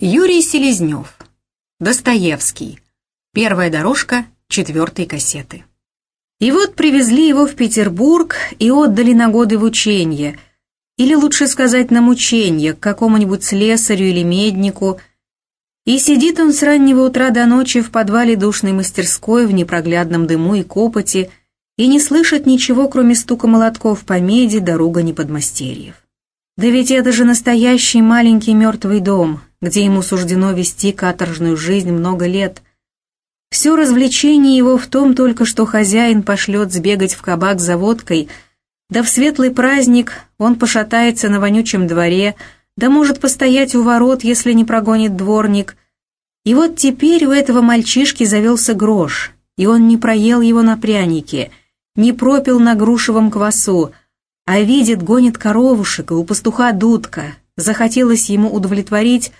Юрий Селезнев. Достоевский. Первая дорожка четвертой кассеты. И вот привезли его в Петербург и отдали на годы в ученье, или лучше сказать на мученье, к какому-нибудь слесарю или меднику, и сидит он с раннего утра до ночи в подвале душной мастерской в непроглядном дыму и копоти и не слышит ничего, кроме стука молотков по меди да ругани подмастерьев. Да ведь это же настоящий маленький мертвый дом, где ему суждено вести каторжную жизнь много лет. Все развлечение его в том только, что хозяин пошлет сбегать в кабак за водкой, да в светлый праздник он пошатается на вонючем дворе, да может постоять у ворот, если не прогонит дворник. И вот теперь у этого мальчишки завелся грош, и он не проел его на прянике, не пропил на грушевом квасу, а видит, гонит коровушек, и у пастуха дудка. Захотелось ему удовлетворить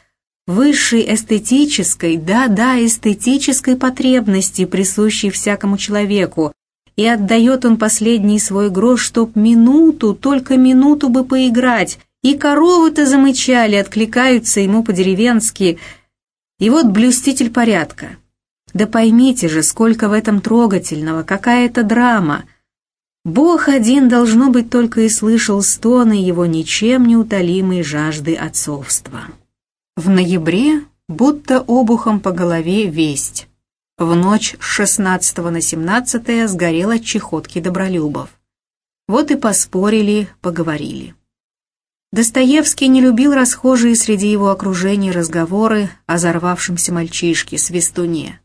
высшей эстетической, да-да, эстетической потребности, присущей всякому человеку, и отдает он последний свой грош, чтоб минуту, только минуту бы поиграть, и коровы-то замычали, откликаются ему по-деревенски. И вот блюститель порядка. Да поймите же, сколько в этом трогательного, какая это драма. Бог один, должно быть, только и слышал стоны его ничем не утолимой жажды отцовства. В ноябре будто обухом по голове весть. В ночь с 16 на 17 сгорел от чехотки Добролюбов. Вот и поспорили, поговорили. Достоевский не любил расхожие среди его окружения разговоры о взорвавшемся мальчишке, свистуне.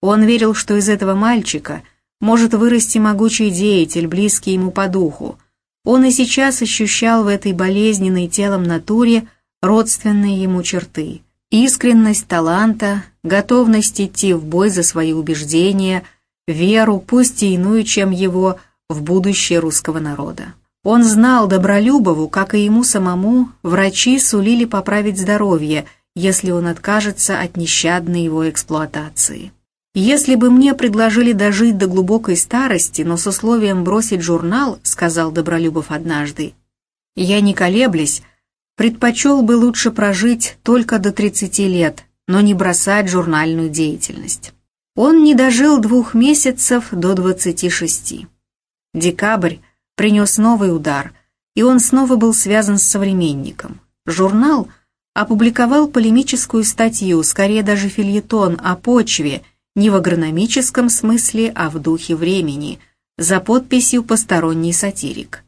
Он верил, что из этого мальчика может вырасти могучий деятель, близкий ему по духу. Он и сейчас ощущал в этой болезненной телом натуре родственные ему черты. Искренность таланта, готовность идти в бой за свои убеждения, веру, пусть и иную, чем его, в будущее русского народа. Он знал Добролюбову, как и ему самому, врачи сулили поправить здоровье, если он откажется от нещадной его эксплуатации. «Если бы мне предложили дожить до глубокой старости, но с условием бросить журнал», — сказал Добролюбов однажды, — «я не колеблясь, предпочел бы лучше прожить только до 30 лет, но не бросать журнальную деятельность. Он не дожил двух месяцев до 26. Декабрь принес новый удар, и он снова был связан с современником. Журнал опубликовал полемическую статью, скорее даже фильетон, о почве, не в агрономическом смысле, а в духе времени, за подписью «Посторонний сатирик».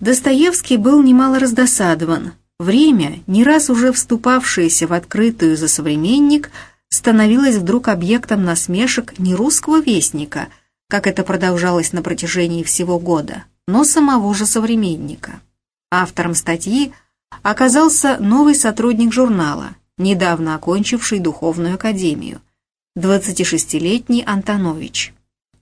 Достоевский был немало раздосадован. Время, не раз уже вступавшееся в открытую за современник, становилось вдруг объектом насмешек не русского вестника, как это продолжалось на протяжении всего года, но самого же современника. Автором статьи оказался новый сотрудник журнала, недавно окончивший духовную академию, 26-летний Антонович.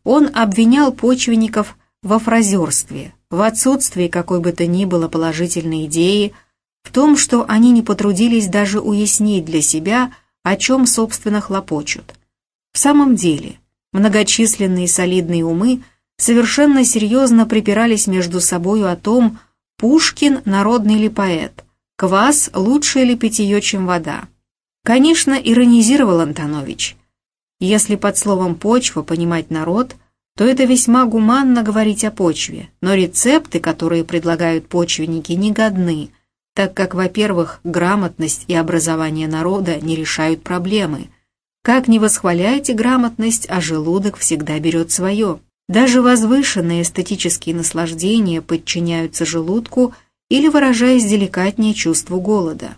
Он обвинял почвенников во фразерстве, в отсутствии какой бы то ни было положительной идеи, в том, что они не потрудились даже уяснить для себя, о чем, собственно, хлопочут. В самом деле, многочисленные солидные умы совершенно серьезно припирались между собою о том, Пушкин – народный ли поэт, квас – лучше ли питье, чем вода. Конечно, иронизировал Антонович. Если под словом «почва» понимать народ – то это весьма гуманно говорить о почве, но рецепты, которые предлагают почвенники, не годны, так как, во-первых, грамотность и образование народа не решают проблемы. Как не восхваляете грамотность, а желудок всегда берет свое. Даже возвышенные эстетические наслаждения подчиняются желудку или, выражаясь деликатнее, чувству голода.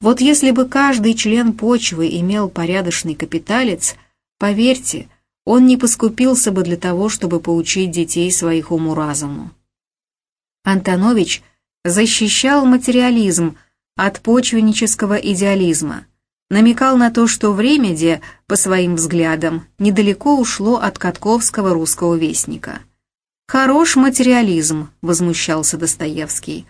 Вот если бы каждый член почвы имел порядочный капиталец, поверьте, он не поскупился бы для того, чтобы поучить детей своих уму-разуму. Антонович защищал материализм от почвеннического идеализма, намекал на то, что время, где, по своим взглядам, недалеко ушло от Катковского русского вестника. «Хорош материализм», — возмущался Достоевский.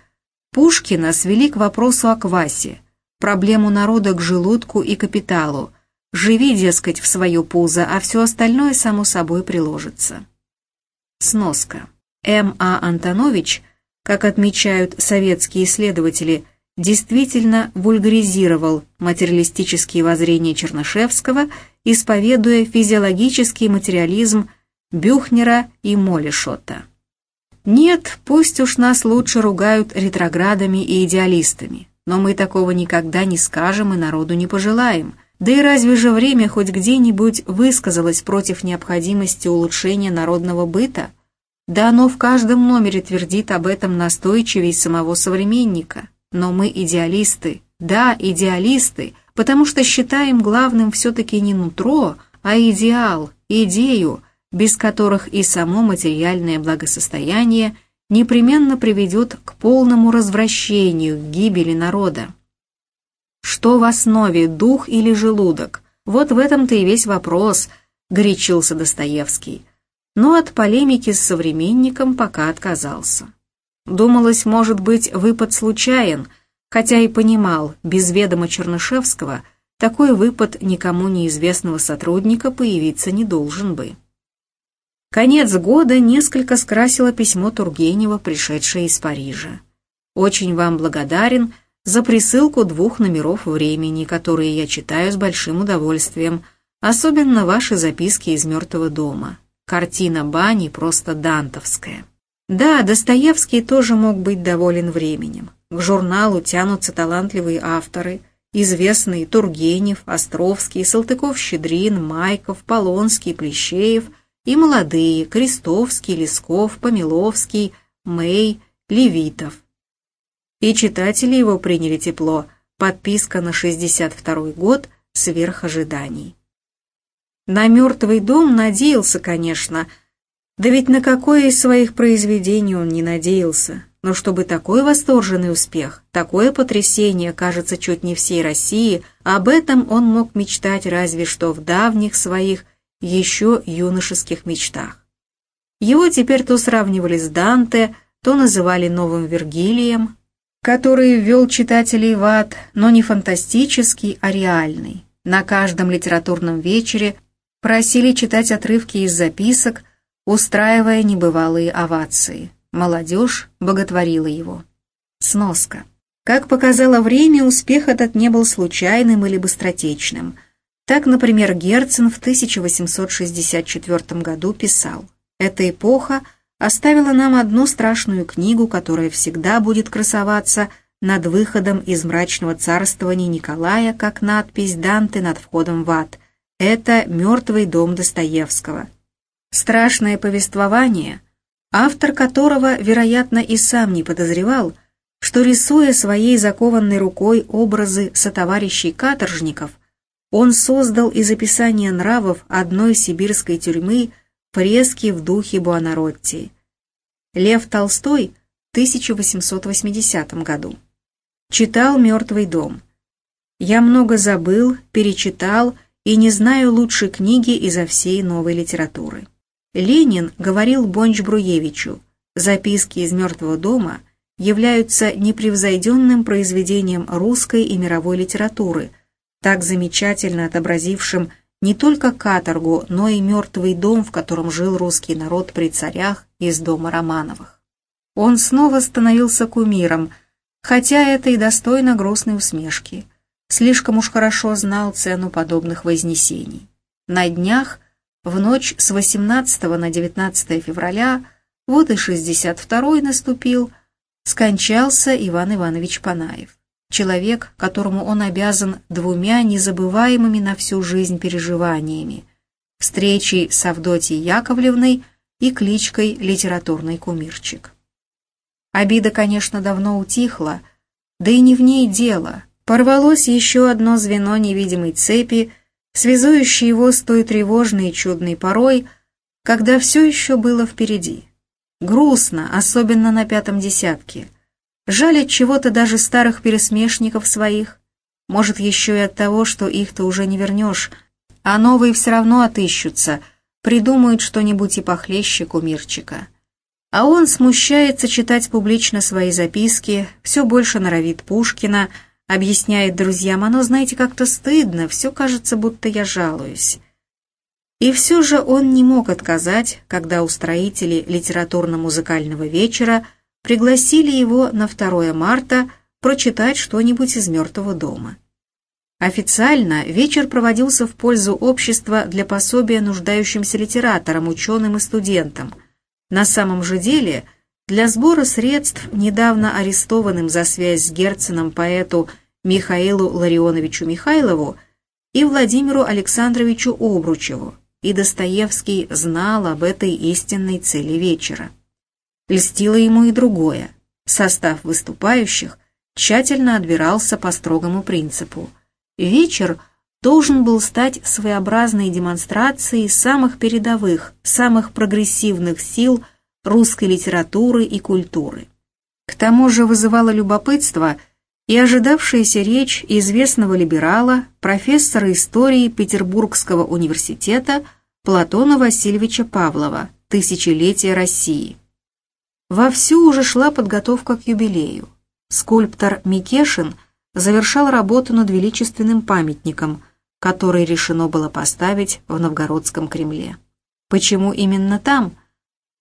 Пушкина свели к вопросу о квасе, проблему народа к желудку и капиталу, Живи, дескать, в свое пузо, а все остальное само собой приложится. Сноска. М. А. Антонович, как отмечают советские исследователи, действительно вульгаризировал материалистические воззрения Чернышевского, исповедуя физиологический материализм Бюхнера и Молишота. Нет, пусть уж нас лучше ругают ретроградами и идеалистами, но мы такого никогда не скажем и народу не пожелаем. Да и разве же время хоть где-нибудь высказалось против необходимости улучшения народного быта? Да оно в каждом номере твердит об этом настойчивее самого современника. Но мы идеалисты, да, идеалисты, потому что считаем главным все-таки не нутро, а идеал, идею, без которых и само материальное благосостояние непременно приведет к полному развращению, к гибели народа. Что в основе, дух или желудок? Вот в этом-то и весь вопрос, горячился Достоевский. Но от полемики с современником пока отказался. Думалось, может быть, выпад случайен, хотя и понимал, без ведома Чернышевского такой выпад никому неизвестного сотрудника появиться не должен бы. Конец года несколько скрасило письмо Тургенева, пришедшее из Парижа. Очень вам благодарен за присылку двух номеров времени, которые я читаю с большим удовольствием, особенно ваши записки из «Мертвого дома». Картина бани просто дантовская. Да, Достоевский тоже мог быть доволен временем. К журналу тянутся талантливые авторы, известные Тургенев, Островский, Салтыков-Щедрин, Майков, Полонский, Плещеев – и молодые Крестовский, Лесков, Помиловский, Мэй, Левитов. И читатели его приняли тепло, подписка на 62 год сверх ожиданий. На «Мертвый дом» надеялся, конечно, да ведь на какое из своих произведений он не надеялся. Но чтобы такой восторженный успех, такое потрясение, кажется, чуть не всей России, об этом он мог мечтать разве что в давних своих еще юношеских мечтах. Его теперь то сравнивали с Данте, то называли новым Вергилием, который ввел читателей в ад, но не фантастический, а реальный. На каждом литературном вечере просили читать отрывки из записок, устраивая небывалые овации. Молодежь боготворила его. Сноска. Как показало время, успех этот не был случайным или быстротечным – так, например, Герцен в 1864 году писал «Эта эпоха оставила нам одну страшную книгу, которая всегда будет красоваться над выходом из мрачного царствования Николая, как надпись Данте над входом в ад. Это «Мертвый дом Достоевского». Страшное повествование, автор которого, вероятно, и сам не подозревал, что, рисуя своей закованной рукой образы сотоварищей каторжников, он создал из описания нравов одной сибирской тюрьмы фрески в духе Буонаротти. Лев Толстой в 1880 году. Читал «Мертвый дом». Я много забыл, перечитал и не знаю лучшей книги изо всей новой литературы. Ленин говорил Бонч-Бруевичу, записки из «Мертвого дома» являются непревзойденным произведением русской и мировой литературы – так замечательно отобразившим не только каторгу, но и мертвый дом, в котором жил русский народ при царях из дома Романовых. Он снова становился кумиром, хотя это и достойно грустной усмешки. Слишком уж хорошо знал цену подобных вознесений. На днях, в ночь с 18 на 19 февраля, вот и 62-й наступил, скончался Иван Иванович Панаев человек, которому он обязан двумя незабываемыми на всю жизнь переживаниями – встречей с Авдотьей Яковлевной и кличкой «Литературный кумирчик». Обида, конечно, давно утихла, да и не в ней дело. Порвалось еще одно звено невидимой цепи, связующее его с той тревожной и чудной порой, когда все еще было впереди. Грустно, особенно на пятом десятке – Жаль от чего-то даже старых пересмешников своих. Может, еще и от того, что их-то уже не вернешь, а новые все равно отыщутся, придумают что-нибудь и похлеще кумирчика. А он смущается читать публично свои записки, все больше норовит Пушкина, объясняет друзьям, оно, знаете, как-то стыдно, все кажется, будто я жалуюсь. И все же он не мог отказать, когда устроители литературно-музыкального вечера – пригласили его на 2 марта прочитать что-нибудь из «Мертвого дома». Официально вечер проводился в пользу общества для пособия нуждающимся литераторам, ученым и студентам. На самом же деле для сбора средств недавно арестованным за связь с Герценом поэту Михаилу Ларионовичу Михайлову и Владимиру Александровичу Обручеву, и Достоевский знал об этой истинной цели вечера. Льстило ему и другое. Состав выступающих тщательно отбирался по строгому принципу – Вечер должен был стать своеобразной демонстрацией самых передовых, самых прогрессивных сил русской литературы и культуры. К тому же вызывало любопытство и ожидавшаяся речь известного либерала, профессора истории Петербургского университета Платона Васильевича Павлова «Тысячелетие России». Вовсю уже шла подготовка к юбилею. Скульптор Микешин – завершал работу над величественным памятником, который решено было поставить в Новгородском Кремле. Почему именно там?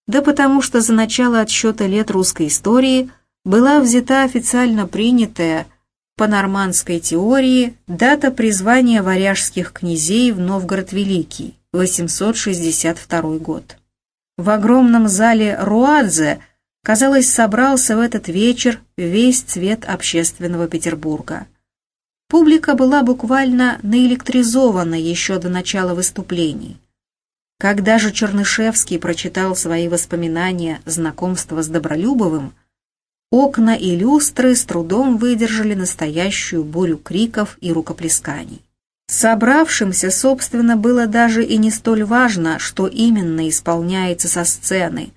Да потому что за начало отсчета лет русской истории была взята официально принятая по нормандской теории дата призвания варяжских князей в Новгород Великий, 862 год. В огромном зале Руадзе – казалось, собрался в этот вечер весь цвет общественного Петербурга. Публика была буквально наэлектризована еще до начала выступлений. Когда же Чернышевский прочитал свои воспоминания знакомства с Добролюбовым, окна и люстры с трудом выдержали настоящую бурю криков и рукоплесканий. Собравшимся, собственно, было даже и не столь важно, что именно исполняется со сцены,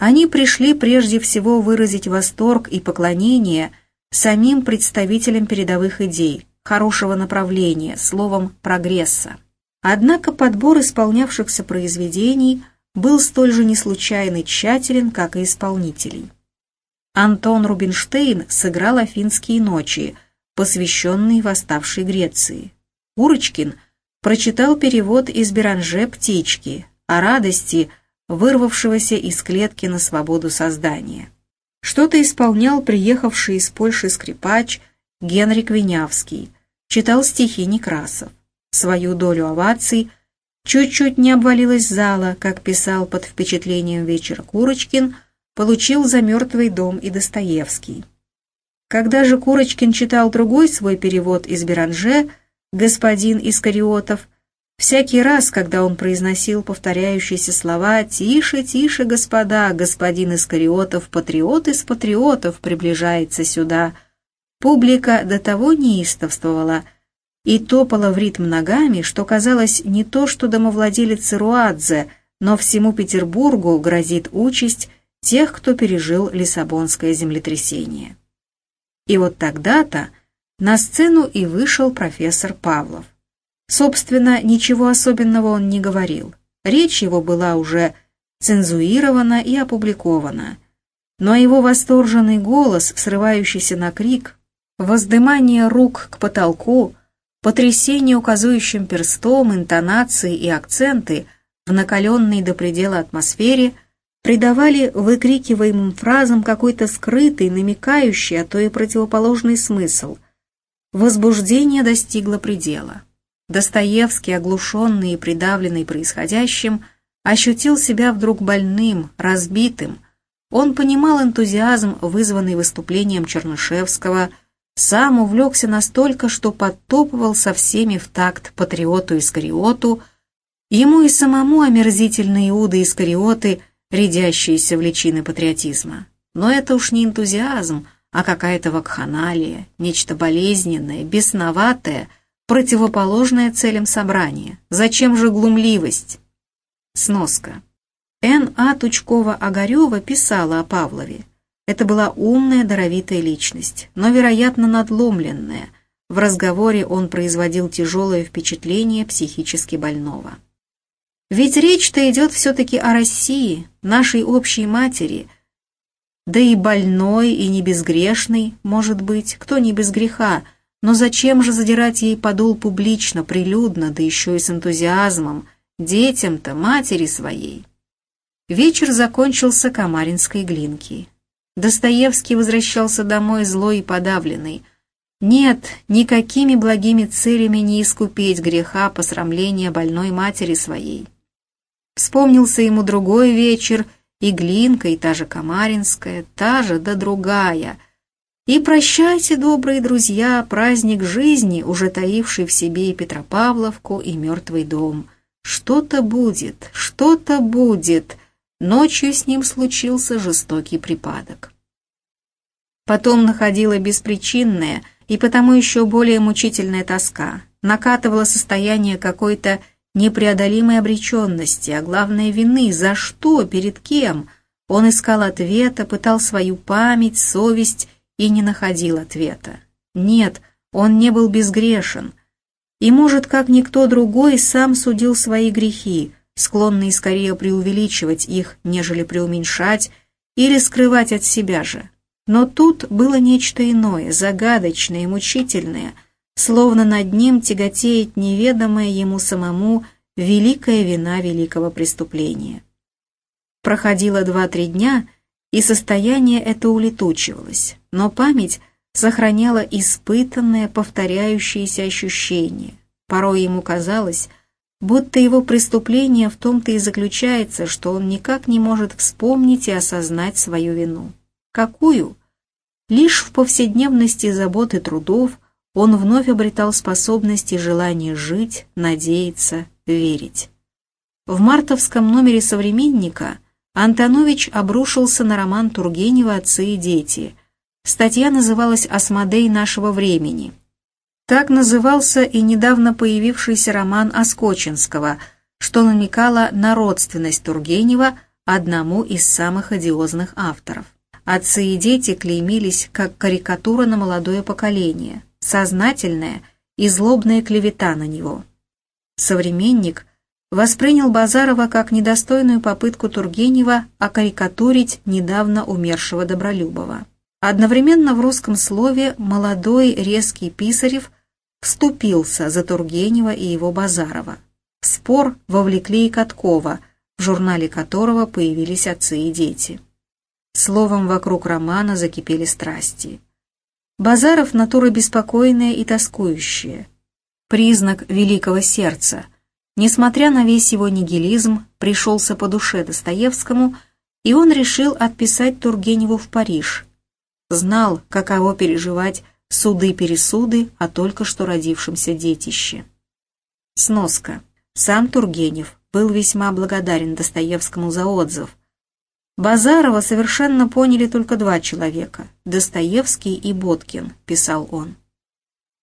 они пришли прежде всего выразить восторг и поклонение самим представителям передовых идей, хорошего направления, словом, прогресса. Однако подбор исполнявшихся произведений был столь же неслучайно тщателен, как и исполнителей. Антон Рубинштейн сыграл «Афинские ночи», посвященные восставшей Греции. Курочкин прочитал перевод из Беранже «Птички», о радости – вырвавшегося из клетки на свободу создания. Что-то исполнял приехавший из Польши скрипач Генрик Винявский, читал стихи Некрасов. Свою долю оваций чуть-чуть не обвалилась зала, как писал под впечатлением вечера Курочкин, получил за мертвый дом и Достоевский. Когда же Курочкин читал другой свой перевод из Беранже «Господин Искариотов», Всякий раз, когда он произносил повторяющиеся слова «Тише, тише, господа, господин Искариотов, патриот из патриотов приближается сюда», публика до того неистовствовала и топала в ритм ногами, что казалось не то, что домовладелец Руадзе, но всему Петербургу грозит участь тех, кто пережил Лиссабонское землетрясение. И вот тогда-то на сцену и вышел профессор Павлов. Собственно, ничего особенного он не говорил. Речь его была уже цензуирована и опубликована. Но его восторженный голос, срывающийся на крик, воздымание рук к потолку, потрясение указующим перстом, интонации и акценты в накаленной до предела атмосфере придавали выкрикиваемым фразам какой-то скрытый, намекающий, а то и противоположный смысл. Возбуждение достигло предела. Достоевский, оглушенный и придавленный происходящим, ощутил себя вдруг больным, разбитым. Он понимал энтузиазм, вызванный выступлением Чернышевского, сам увлекся настолько, что подтопывал со всеми в такт патриоту Искариоту, ему и самому омерзительные Иуды Искариоты, рядящиеся в личины патриотизма. Но это уж не энтузиазм, а какая-то вакханалия, нечто болезненное, бесноватое — противоположное целям собрания. Зачем же глумливость? Сноска. Н. А. Тучкова-Огарева писала о Павлове. Это была умная, даровитая личность, но, вероятно, надломленная. В разговоре он производил тяжелое впечатление психически больного. Ведь речь-то идет все-таки о России, нашей общей матери, да и больной, и не безгрешный, может быть, кто не без греха, но зачем же задирать ей подол публично, прилюдно, да еще и с энтузиазмом, детям-то, матери своей? Вечер закончился комаринской глинки. Достоевский возвращался домой злой и подавленный. Нет, никакими благими целями не искупить греха посрамления больной матери своей. Вспомнился ему другой вечер, и Глинка, и та же Камаринская, та же да другая. И прощайте, добрые друзья, праздник жизни, уже таивший в себе и Петропавловку, и мертвый дом. Что-то будет, что-то будет. Ночью с ним случился жестокий припадок. Потом находила беспричинная и потому еще более мучительная тоска. Накатывало состояние какой-то непреодолимой обреченности, а главное вины, за что, перед кем. Он искал ответа, пытал свою память, совесть и не находил ответа. Нет, он не был безгрешен. И, может, как никто другой, сам судил свои грехи, склонный скорее преувеличивать их, нежели преуменьшать или скрывать от себя же. Но тут было нечто иное, загадочное и мучительное — словно над ним тяготеет неведомая ему самому великая вина великого преступления. Проходило два-три дня, и состояние это улетучивалось, но память сохраняла испытанное, повторяющееся ощущение. Порой ему казалось, будто его преступление в том-то и заключается, что он никак не может вспомнить и осознать свою вину. Какую? Лишь в повседневности забот и трудов – он вновь обретал способность и желание жить, надеяться, верить. В мартовском номере «Современника» Антонович обрушился на роман Тургенева «Отцы и дети». Статья называлась «Осмодей нашего времени». Так назывался и недавно появившийся роман Оскочинского, что намекало на родственность Тургенева одному из самых одиозных авторов. Отцы и дети клеймились как карикатура на молодое поколение – сознательная и злобная клевета на него. Современник воспринял Базарова как недостойную попытку Тургенева окарикатурить недавно умершего Добролюбова. Одновременно в русском слове молодой резкий Писарев вступился за Тургенева и его Базарова. В спор вовлекли и Каткова, в журнале которого появились отцы и дети. Словом, вокруг романа закипели страсти. Базаров – натура беспокойная и тоскующая. Признак великого сердца. Несмотря на весь его нигилизм, пришелся по душе Достоевскому, и он решил отписать Тургеневу в Париж. Знал, каково переживать суды-пересуды о только что родившемся детище. Сноска. Сам Тургенев был весьма благодарен Достоевскому за отзыв, Базарова совершенно поняли только два человека – Достоевский и Боткин, писал он.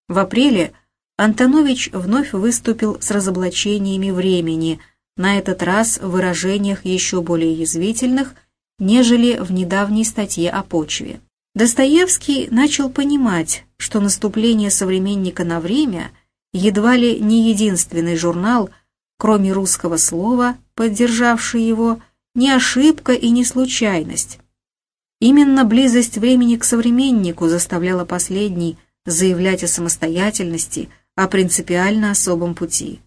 В апреле Антонович вновь выступил с разоблачениями времени, на этот раз в выражениях еще более язвительных, нежели в недавней статье о почве. Достоевский начал понимать, что наступление современника на время едва ли не единственный журнал, кроме русского слова, поддержавший его, не ошибка и не случайность. Именно близость времени к современнику заставляла последний заявлять о самостоятельности, о принципиально особом пути.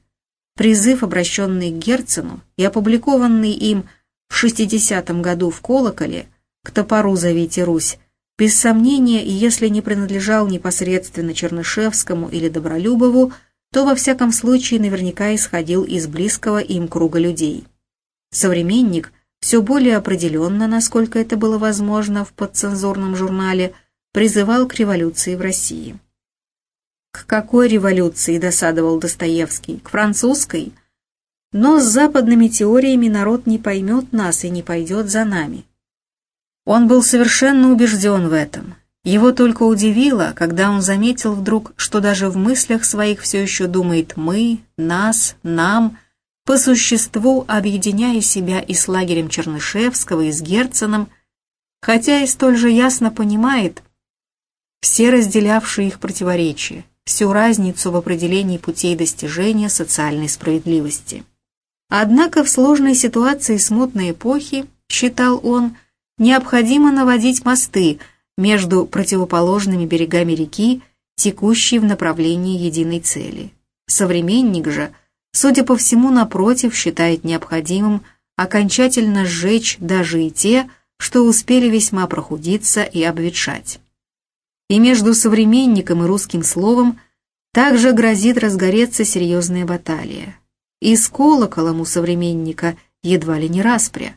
Призыв, обращенный к Герцену и опубликованный им в 60-м году в «Колоколе» «К топору зовите Русь», без сомнения, и если не принадлежал непосредственно Чернышевскому или Добролюбову, то во всяком случае наверняка исходил из близкого им круга людей. Современник все более определенно, насколько это было возможно в подцензурном журнале, призывал к революции в России. К какой революции досадовал Достоевский? К французской? Но с западными теориями народ не поймет нас и не пойдет за нами. Он был совершенно убежден в этом. Его только удивило, когда он заметил вдруг, что даже в мыслях своих все еще думает «мы», «нас», «нам», по существу объединяя себя и с лагерем Чернышевского, и с Герценом, хотя и столь же ясно понимает все разделявшие их противоречия, всю разницу в определении путей достижения социальной справедливости. Однако в сложной ситуации смутной эпохи, считал он, необходимо наводить мосты между противоположными берегами реки, текущей в направлении единой цели. Современник же – судя по всему, напротив, считает необходимым окончательно сжечь даже и те, что успели весьма прохудиться и обветшать. И между современником и русским словом также грозит разгореться серьезная баталия. И с колоколом у современника едва ли не распря.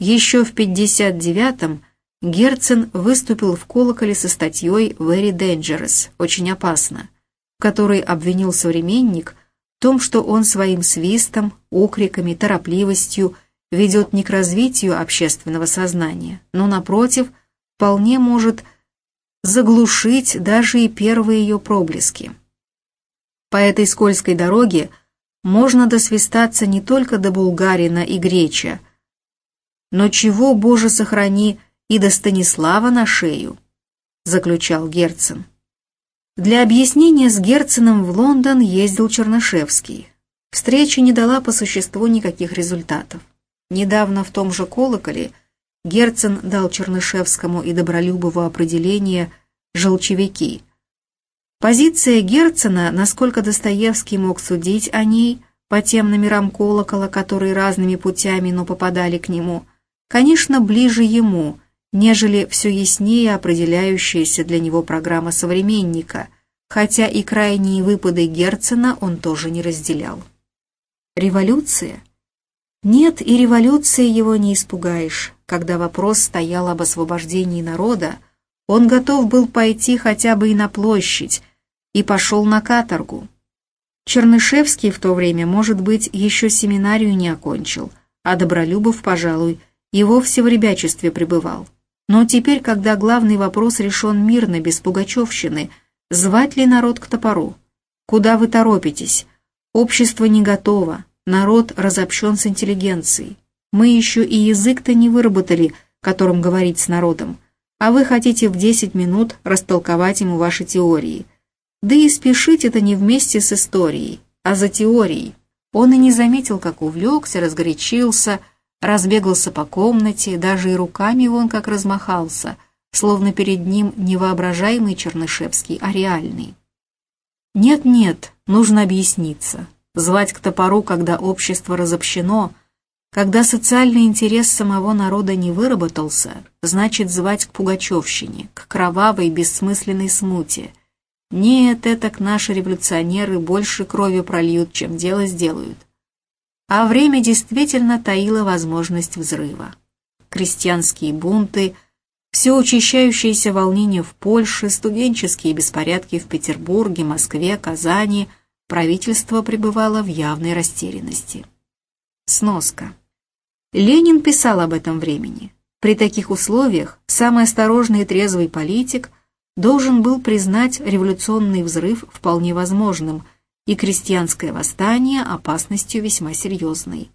Еще в 59-м Герцен выступил в колоколе со статьей «Very dangerous» – «Очень опасно», в которой обвинил современник в том, что он своим свистом, окриками, торопливостью ведет не к развитию общественного сознания, но, напротив, вполне может заглушить даже и первые ее проблески. По этой скользкой дороге можно досвистаться не только до Булгарина и Греча, но чего, Боже, сохрани, и до Станислава на шею», — заключал Герцен. Для объяснения с Герценом в Лондон ездил Чернышевский. Встреча не дала по существу никаких результатов. Недавно в том же колоколе Герцен дал Чернышевскому и Добролюбову определение «желчевики». Позиция Герцена, насколько Достоевский мог судить о ней, по тем номерам колокола, которые разными путями, но попадали к нему, конечно, ближе ему – нежели все яснее определяющаяся для него программа современника, хотя и крайние выпады Герцена он тоже не разделял. Революция? Нет, и революции его не испугаешь. Когда вопрос стоял об освобождении народа, он готов был пойти хотя бы и на площадь, и пошел на каторгу. Чернышевский в то время, может быть, еще семинарию не окончил, а Добролюбов, пожалуй, и вовсе в ребячестве пребывал. Но теперь, когда главный вопрос решен мирно, без пугачевщины, звать ли народ к топору? Куда вы торопитесь? Общество не готово, народ разобщен с интеллигенцией. Мы еще и язык-то не выработали, которым говорить с народом, а вы хотите в 10 минут растолковать ему ваши теории. Да и спешить это не вместе с историей, а за теорией. Он и не заметил, как увлекся, разгорячился, разбегался по комнате, даже и руками вон как размахался, словно перед ним не воображаемый Чернышевский, а реальный. Нет-нет, нужно объясниться. Звать к топору, когда общество разобщено, когда социальный интерес самого народа не выработался, значит звать к пугачевщине, к кровавой бессмысленной смуте. Нет, это к наши революционеры больше крови прольют, чем дело сделают а время действительно таило возможность взрыва. Крестьянские бунты, все учащающееся волнение в Польше, студенческие беспорядки в Петербурге, Москве, Казани, правительство пребывало в явной растерянности. Сноска. Ленин писал об этом времени. При таких условиях самый осторожный и трезвый политик должен был признать революционный взрыв вполне возможным – и крестьянское восстание опасностью весьма серьезной.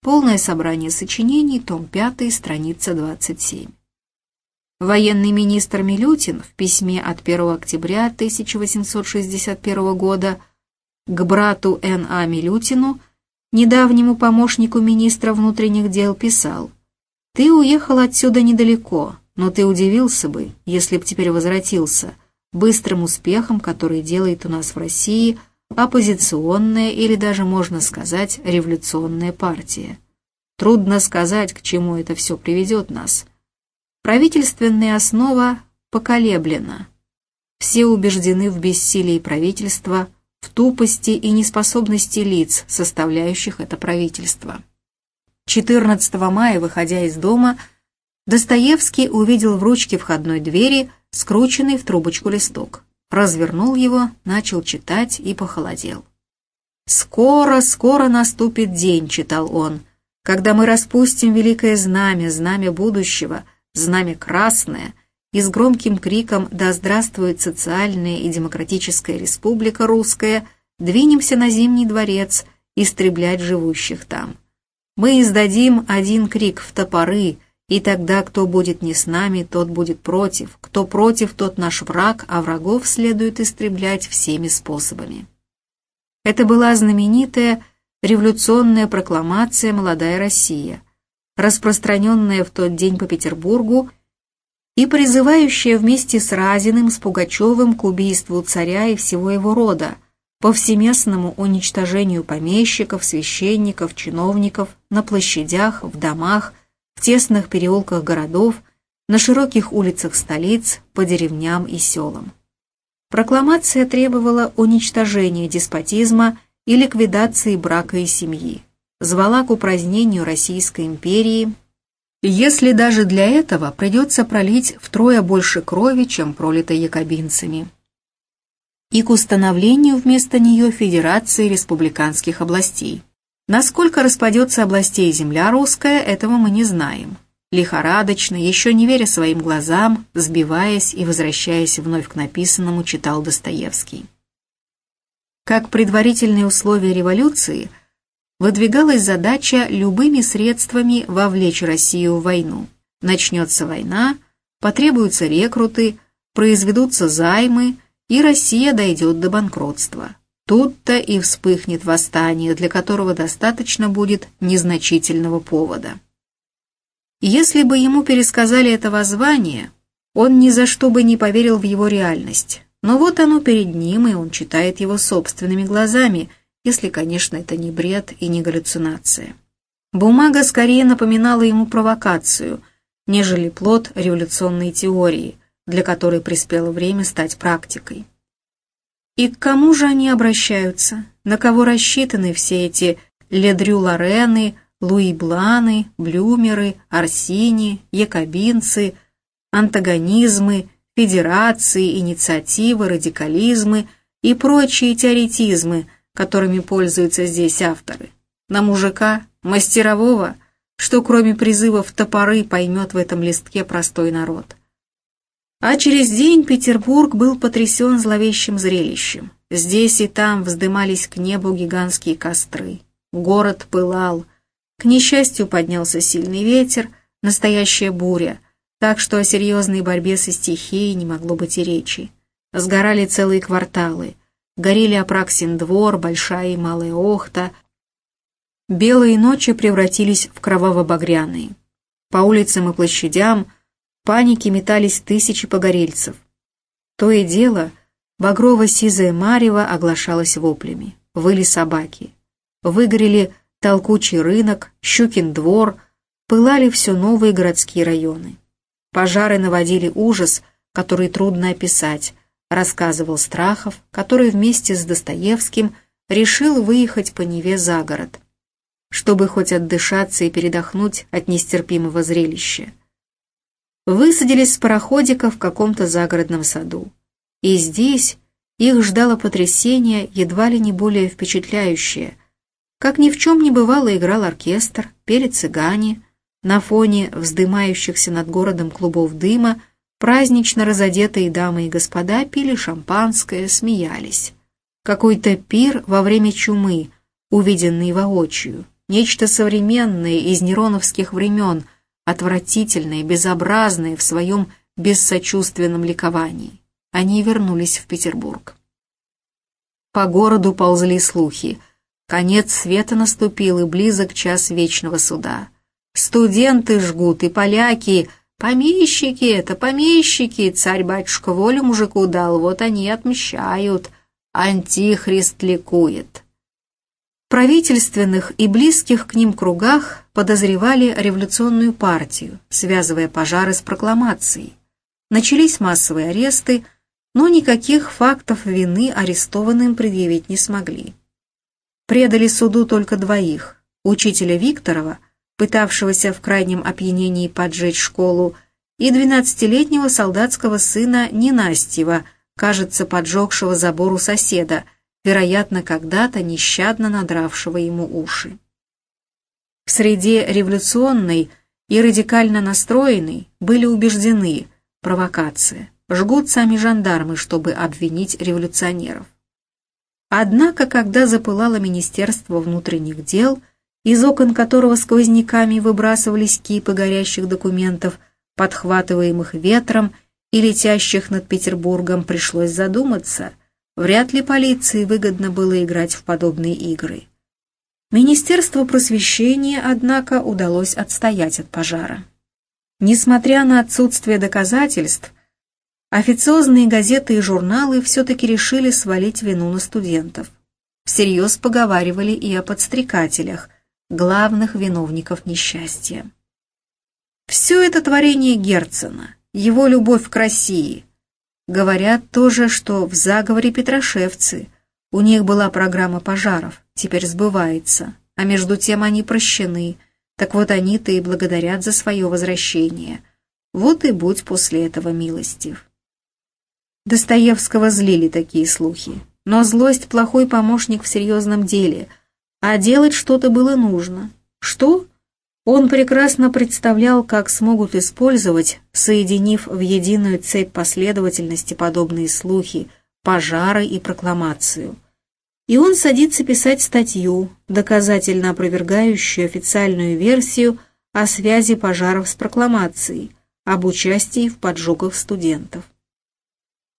Полное собрание сочинений, том 5, страница 27. Военный министр Милютин в письме от 1 октября 1861 года к брату Н.А. Милютину, недавнему помощнику министра внутренних дел, писал «Ты уехал отсюда недалеко, но ты удивился бы, если б теперь возвратился, быстрым успехом, который делает у нас в России – оппозиционная или даже, можно сказать, революционная партия. Трудно сказать, к чему это все приведет нас. Правительственная основа поколеблена. Все убеждены в бессилии правительства, в тупости и неспособности лиц, составляющих это правительство. 14 мая, выходя из дома, Достоевский увидел в ручке входной двери скрученный в трубочку листок развернул его, начал читать и похолодел. «Скоро, скоро наступит день», — читал он, «когда мы распустим великое знамя, знамя будущего, знамя красное, и с громким криком «Да здравствует социальная и демократическая республика русская!» двинемся на Зимний дворец истреблять живущих там. Мы издадим один крик в топоры — и тогда кто будет не с нами, тот будет против, кто против, тот наш враг, а врагов следует истреблять всеми способами. Это была знаменитая революционная прокламация «Молодая Россия», распространенная в тот день по Петербургу и призывающая вместе с Разиным, с Пугачевым к убийству царя и всего его рода, повсеместному уничтожению помещиков, священников, чиновников на площадях, в домах, в тесных переулках городов, на широких улицах столиц, по деревням и селам. Прокламация требовала уничтожения деспотизма и ликвидации брака и семьи, звала к упразднению Российской империи, если даже для этого придется пролить втрое больше крови, чем пролито якобинцами, и к установлению вместо нее Федерации республиканских областей. Насколько распадется областей земля русская, этого мы не знаем лихорадочно, еще не веря своим глазам, сбиваясь и возвращаясь вновь к написанному, читал Достоевский. Как предварительные условия революции выдвигалась задача любыми средствами вовлечь Россию в войну. Начнется война, потребуются рекруты, произведутся займы, и Россия дойдет до банкротства. Тут-то и вспыхнет восстание, для которого достаточно будет незначительного повода. Если бы ему пересказали это воззвание, он ни за что бы не поверил в его реальность. Но вот оно перед ним, и он читает его собственными глазами, если, конечно, это не бред и не галлюцинация. Бумага скорее напоминала ему провокацию, нежели плод революционной теории, для которой приспело время стать практикой. И к кому же они обращаются? На кого рассчитаны все эти Ледрю-Лорены, Луи Бланы, Блюмеры, Арсини, Якобинцы, антагонизмы, федерации, инициативы, радикализмы и прочие теоретизмы, которыми пользуются здесь авторы. На мужика, мастерового, что кроме призывов топоры поймет в этом листке простой народ. А через день Петербург был потрясен зловещим зрелищем. Здесь и там вздымались к небу гигантские костры. Город пылал, к несчастью, поднялся сильный ветер, настоящая буря, так что о серьезной борьбе со стихией не могло быть и речи. Сгорали целые кварталы, горели Апраксин двор, Большая и Малая Охта. Белые ночи превратились в кроваво-багряные. По улицам и площадям панике метались тысячи погорельцев. То и дело, багрово-сизое марево оглашалось воплями. Выли собаки. Выгорели Толкучий рынок, Щукин двор, пылали все новые городские районы. Пожары наводили ужас, который трудно описать, рассказывал Страхов, который вместе с Достоевским решил выехать по Неве за город, чтобы хоть отдышаться и передохнуть от нестерпимого зрелища. Высадились с пароходика в каком-то загородном саду. И здесь их ждало потрясение едва ли не более впечатляющее – как ни в чем не бывало, играл оркестр, пели цыгане. На фоне вздымающихся над городом клубов дыма празднично разодетые дамы и господа пили шампанское, смеялись. Какой-то пир во время чумы, увиденный воочию. Нечто современное из нероновских времен, отвратительное, безобразное в своем бессочувственном ликовании. Они вернулись в Петербург. По городу ползли слухи – Конец света наступил, и близок час вечного суда. Студенты жгут, и поляки, помещики это, помещики, царь-батюшка волю мужику дал, вот они отмщают. Антихрист ликует. Правительственных и близких к ним кругах подозревали революционную партию, связывая пожары с прокламацией. Начались массовые аресты, но никаких фактов вины арестованным предъявить не смогли предали суду только двоих – учителя Викторова, пытавшегося в крайнем опьянении поджечь школу, и двенадцатилетнего солдатского сына Ненастьева, кажется, поджегшего забор у соседа, вероятно, когда-то нещадно надравшего ему уши. В среде революционной и радикально настроенной были убеждены – провокация, жгут сами жандармы, чтобы обвинить революционеров. Однако, когда запылало Министерство внутренних дел, из окон которого сквозняками выбрасывались кипы горящих документов, подхватываемых ветром и летящих над Петербургом, пришлось задуматься, вряд ли полиции выгодно было играть в подобные игры. Министерству просвещения, однако, удалось отстоять от пожара. Несмотря на отсутствие доказательств, Официозные газеты и журналы все-таки решили свалить вину на студентов. Всерьез поговаривали и о подстрекателях, главных виновников несчастья. Все это творение Герцена, его любовь к России. Говорят тоже, что в заговоре Петрошевцы. У них была программа пожаров, теперь сбывается, а между тем они прощены. Так вот они-то и благодарят за свое возвращение. Вот и будь после этого милостив. Достоевского злили такие слухи. Но злость – плохой помощник в серьезном деле, а делать что-то было нужно. Что? Он прекрасно представлял, как смогут использовать, соединив в единую цепь последовательности подобные слухи, пожары и прокламацию. И он садится писать статью, доказательно опровергающую официальную версию о связи пожаров с прокламацией, об участии в поджогах студентов.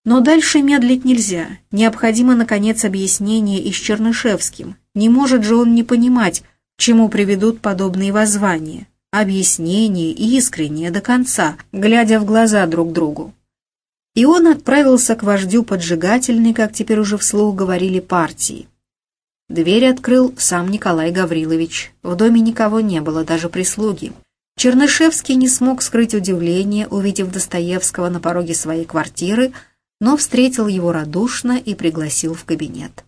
Но дальше медлить нельзя. Необходимо, наконец, объяснение и с Чернышевским. Не может же он не понимать, чему приведут подобные воззвания. Объяснение искреннее до конца, глядя в глаза друг другу. И он отправился к вождю поджигательной, как теперь уже вслух говорили, партии. Дверь открыл сам Николай Гаврилович. В доме никого не было, даже прислуги. Чернышевский не смог скрыть удивление, увидев Достоевского на пороге своей квартиры, но встретил его радушно и пригласил в кабинет.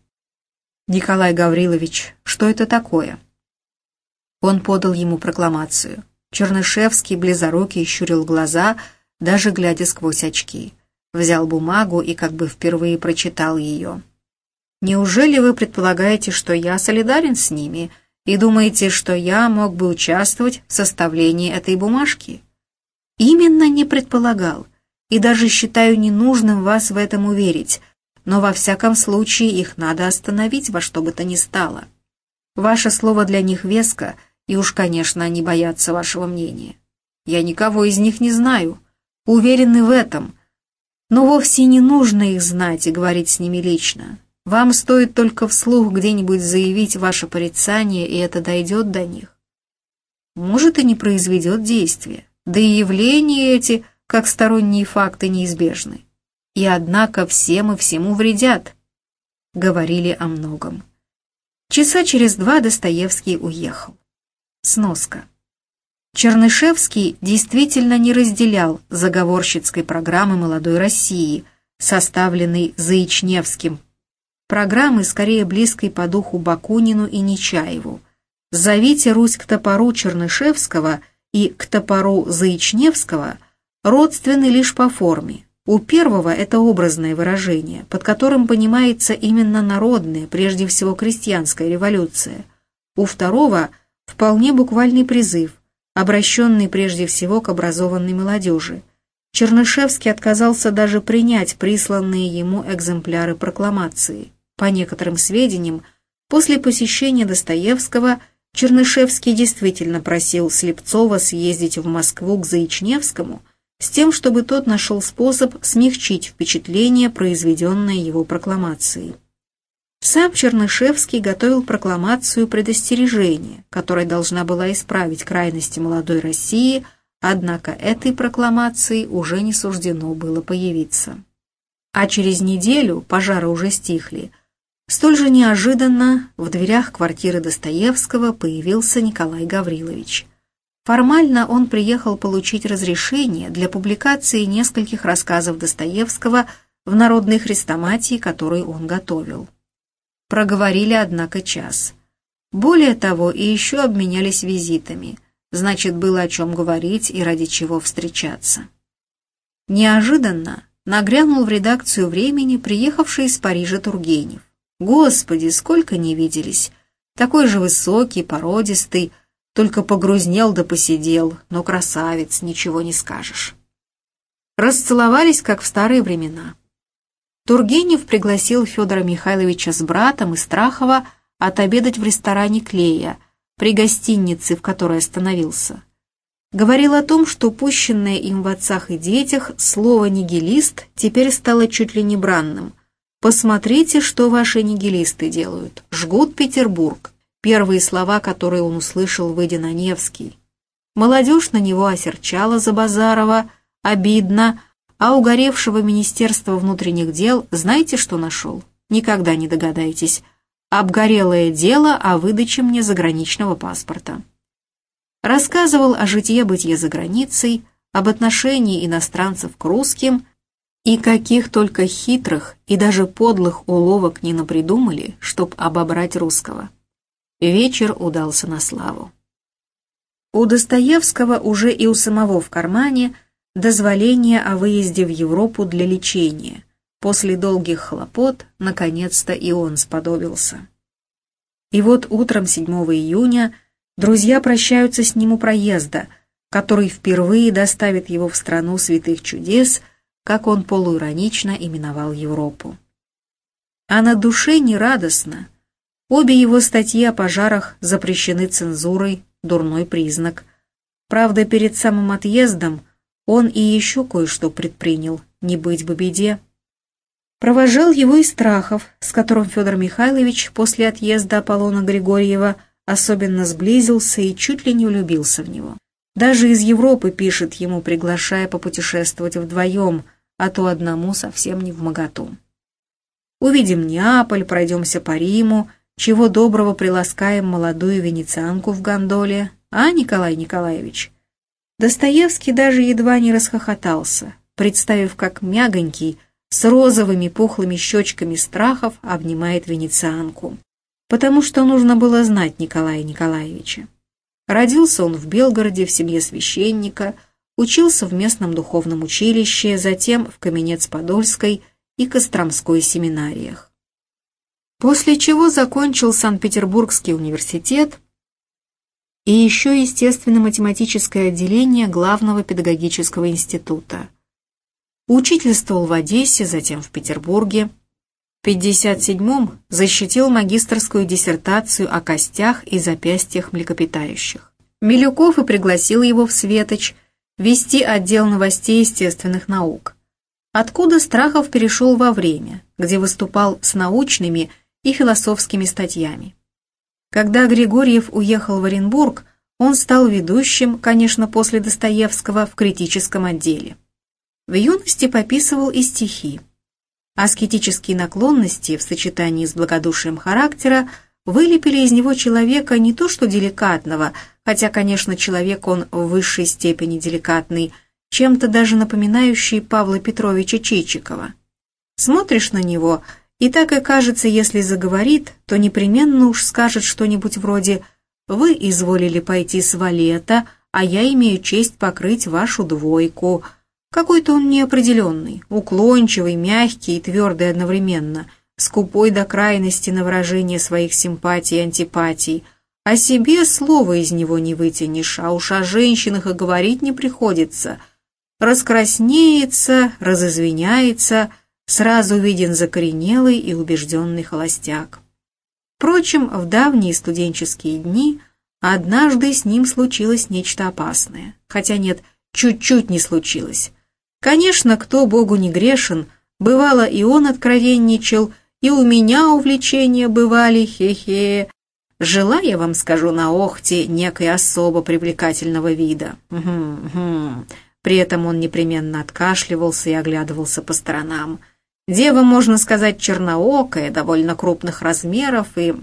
«Николай Гаврилович, что это такое?» Он подал ему прокламацию. Чернышевский, близорукий, щурил глаза, даже глядя сквозь очки. Взял бумагу и как бы впервые прочитал ее. «Неужели вы предполагаете, что я солидарен с ними и думаете, что я мог бы участвовать в составлении этой бумажки?» «Именно не предполагал и даже считаю ненужным вас в этом уверить, но во всяком случае их надо остановить во что бы то ни стало. Ваше слово для них веско, и уж, конечно, они боятся вашего мнения. Я никого из них не знаю, уверены в этом, но вовсе не нужно их знать и говорить с ними лично. Вам стоит только вслух где-нибудь заявить ваше порицание, и это дойдет до них. Может, и не произведет действия, да и явления эти – как сторонние факты неизбежны. И однако всем и всему вредят. Говорили о многом. Часа через два Достоевский уехал. Сноска. Чернышевский действительно не разделял заговорщицкой программы «Молодой России», составленной Заичневским, программы скорее близкой по духу Бакунину и Нечаеву. «Зовите Русь к топору Чернышевского» и «К топору Заичневского» – родственны лишь по форме. У первого это образное выражение, под которым понимается именно народная, прежде всего крестьянская революция. У второго вполне буквальный призыв, обращенный прежде всего к образованной молодежи. Чернышевский отказался даже принять присланные ему экземпляры прокламации. По некоторым сведениям, после посещения Достоевского Чернышевский действительно просил Слепцова съездить в Москву к Заичневскому – с тем, чтобы тот нашел способ смягчить впечатление, произведенное его прокламацией. Сам Чернышевский готовил прокламацию предостережения, которая должна была исправить крайности молодой России, однако этой прокламации уже не суждено было появиться. А через неделю пожары уже стихли. Столь же неожиданно в дверях квартиры Достоевского появился Николай Гаврилович. Формально он приехал получить разрешение для публикации нескольких рассказов Достоевского в народной хрестоматии, которую он готовил. Проговорили, однако, час. Более того, и еще обменялись визитами, значит, было о чем говорить и ради чего встречаться. Неожиданно нагрянул в редакцию «Времени» приехавший из Парижа Тургенев. Господи, сколько не виделись! Такой же высокий, породистый, только погрузнел да посидел, но красавец, ничего не скажешь. Расцеловались, как в старые времена. Тургенев пригласил Федора Михайловича с братом и Страхова отобедать в ресторане Клея, при гостинице, в которой остановился. Говорил о том, что пущенное им в отцах и детях слово «нигилист» теперь стало чуть ли не бранным. «Посмотрите, что ваши нигилисты делают. Жгут Петербург первые слова, которые он услышал, выйдя на Невский. Молодежь на него осерчала за Базарова, обидно, а угоревшего Министерства внутренних дел знаете, что нашел? Никогда не догадаетесь. Обгорелое дело о выдаче мне заграничного паспорта. рассказывал о житье-бытие за границей, об отношении иностранцев к русским и каких только хитрых и даже подлых уловок не напридумали, чтоб обобрать русского. Вечер удался на славу. У Достоевского уже и у самого в кармане дозволение о выезде в Европу для лечения. После долгих хлопот, наконец-то и он сподобился. И вот утром 7 июня друзья прощаются с ним у проезда, который впервые доставит его в страну святых чудес, как он полуиронично именовал Европу. А на душе нерадостно. Обе его статьи о пожарах запрещены цензурой дурной признак. Правда, перед самым отъездом он и еще кое-что предпринял, не быть бы беде. Провожал его и Страхов, с которым Федор Михайлович после отъезда Аполлона Григорьева особенно сблизился и чуть ли не влюбился в него. Даже из Европы пишет ему, приглашая попутешествовать вдвоем, а то одному совсем не в моготу. Увидим Неаполь, пройдемся по Риму, чего доброго приласкаем молодую венецианку в гондоле, а, Николай Николаевич? Достоевский даже едва не расхохотался, представив, как мягонький, с розовыми пухлыми щечками страхов обнимает венецианку. Потому что нужно было знать Николая Николаевича. Родился он в Белгороде в семье священника, учился в местном духовном училище, затем в Каменец-Подольской и Костромской семинариях после чего закончил Санкт-Петербургский университет и еще естественно-математическое отделение Главного педагогического института. Учительствовал в Одессе, затем в Петербурге. В 1957-м защитил магистрскую диссертацию о костях и запястьях млекопитающих. Милюков и пригласил его в Светоч вести отдел новостей естественных наук. Откуда Страхов перешел во время, где выступал с научными и философскими статьями. Когда Григорьев уехал в Оренбург, он стал ведущим, конечно, после Достоевского, в критическом отделе. В юности пописывал и стихи. Аскетические наклонности в сочетании с благодушием характера вылепили из него человека не то что деликатного, хотя, конечно, человек он в высшей степени деликатный, чем-то даже напоминающий Павла Петровича Чичикова. Смотришь на него – и так и кажется, если заговорит, то непременно уж скажет что-нибудь вроде «Вы изволили пойти с валета, а я имею честь покрыть вашу двойку». Какой-то он неопределенный, уклончивый, мягкий и твердый одновременно, скупой до крайности на выражение своих симпатий и антипатий. О себе слова из него не вытянешь, а уж о женщинах и говорить не приходится. Раскраснеется, разозвеняется – сразу виден закоренелый и убежденный холостяк. Впрочем, в давние студенческие дни однажды с ним случилось нечто опасное. Хотя нет, чуть-чуть не случилось. Конечно, кто Богу не грешен, бывало и он откровенничал, и у меня увлечения бывали, хе-хе. Жила, я вам скажу, на Охте некой особо привлекательного вида. Угу, угу. При этом он непременно откашливался и оглядывался по сторонам. Дева, можно сказать, черноокая, довольно крупных размеров и...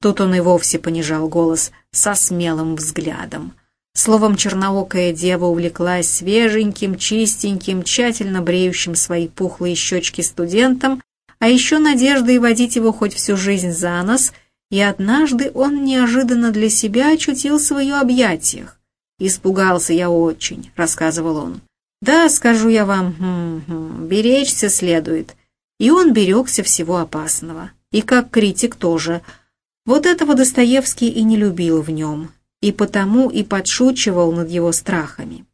Тут он и вовсе понижал голос со смелым взглядом. Словом, черноокая дева увлеклась свеженьким, чистеньким, тщательно бреющим свои пухлые щечки студентом, а еще надеждой водить его хоть всю жизнь за нос, и однажды он неожиданно для себя очутился в ее объятиях. «Испугался я очень», — рассказывал он. Да, скажу я вам, хм -хм, беречься следует. И он берегся всего опасного. И как критик тоже. Вот этого Достоевский и не любил в нем. И потому и подшучивал над его страхами.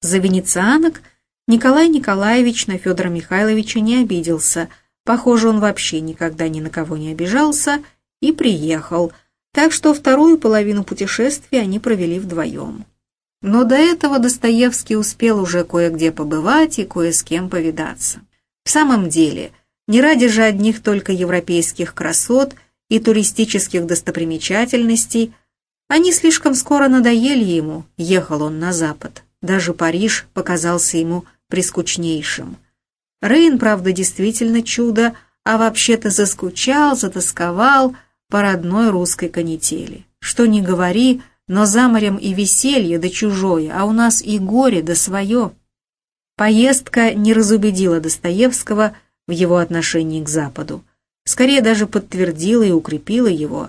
За венецианок Николай Николаевич на Федора Михайловича не обиделся. Похоже, он вообще никогда ни на кого не обижался и приехал. Так что вторую половину путешествия они провели вдвоем. Но до этого Достоевский успел уже кое-где побывать и кое с кем повидаться. В самом деле, не ради же одних только европейских красот и туристических достопримечательностей, они слишком скоро надоели ему, ехал он на запад. Даже Париж показался ему прискучнейшим. Рейн, правда, действительно чудо, а вообще-то заскучал, затасковал по родной русской канители. что не говори, но за морем и веселье да чужое, а у нас и горе да свое. Поездка не разубедила Достоевского в его отношении к Западу. Скорее даже подтвердила и укрепила его.